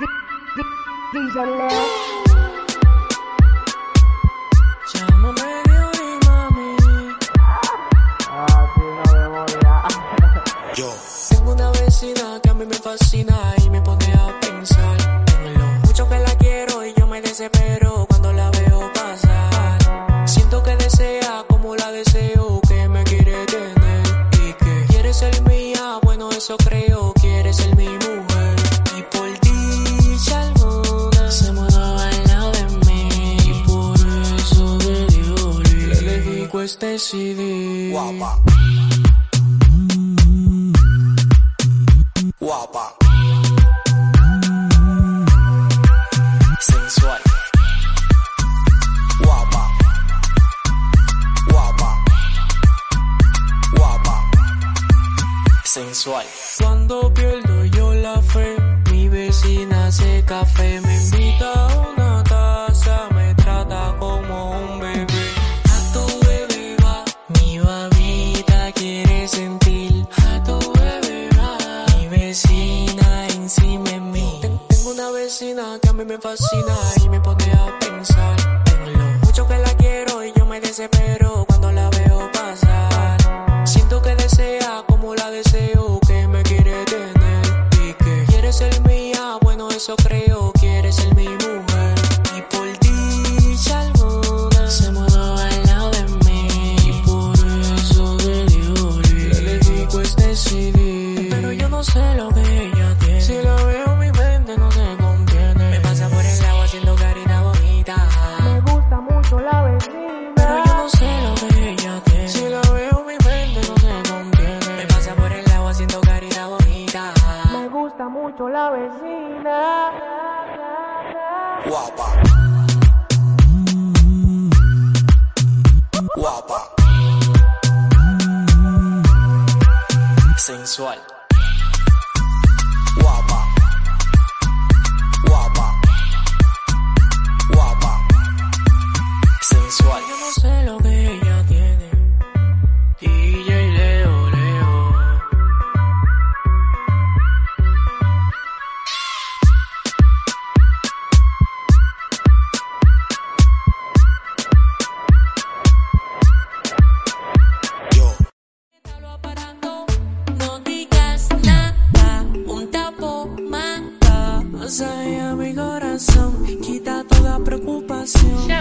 Yo, Tengo una vecina que a mí me fascina y me pone a pensar en lo mucho que la quiero y yo me desespero cuando la veo pasar. Siento que desea como la deseo, que me quiere tener y que quiere ser mía. Bueno, eso creo, CD. guapa. Guapa. Sensual. Guapa. Guapa. Guapa. sensual. Cuando pierdo yo la fe, mi vecina hace café, me invita una vecina que a mí me fascina y me pone a pensar en mucho que la quiero y yo me desespero cuando la veo Guapa. Guapa. Sensual. Rosa é a minha que dá toda a preocupação.